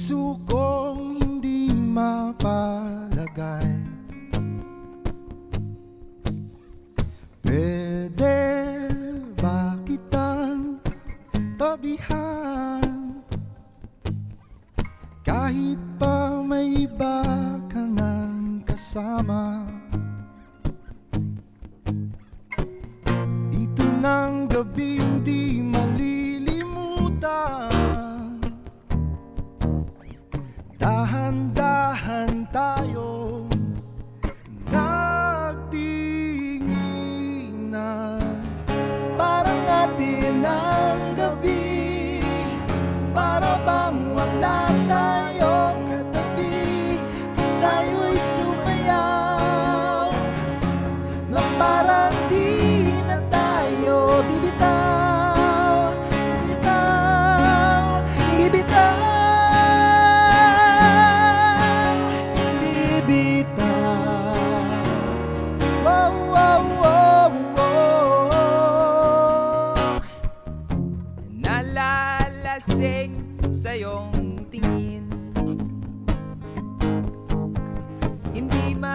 puso kong hindi mapalagay. Pwede ba kitang tabihan? Kahit pa may iba ka nang kasama. Ito ng gabi hindi malilimutan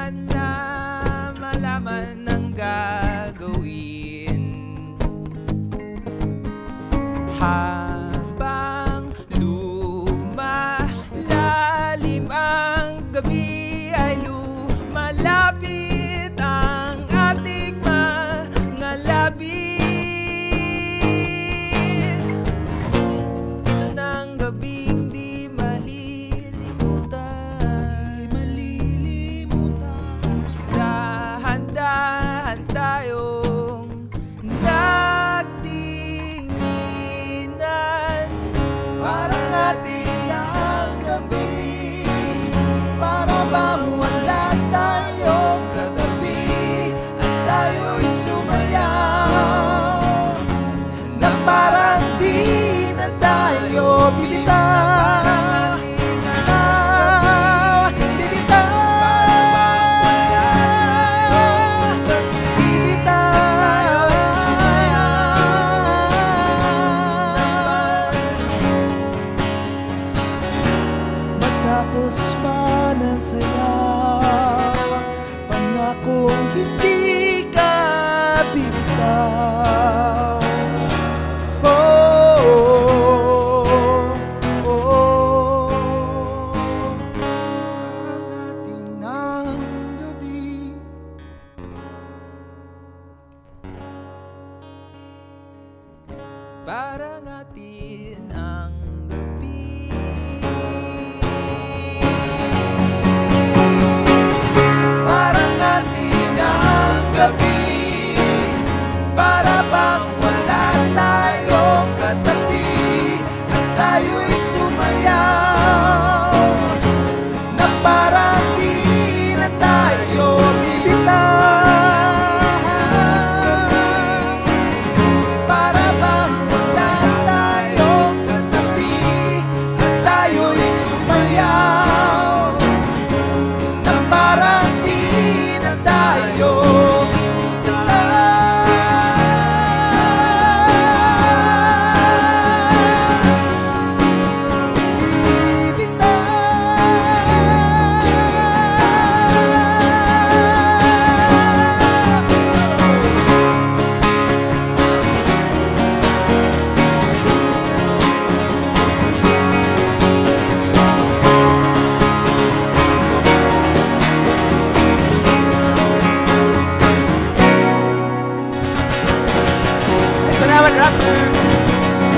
Man na malaman ang gagawin. Habang bibitaw Bibitaw, bibitaw Matapos pa ng sayaw Pangakong hindi the people.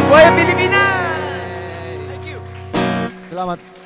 Buaya Pilipinas. Thank you. Selamat.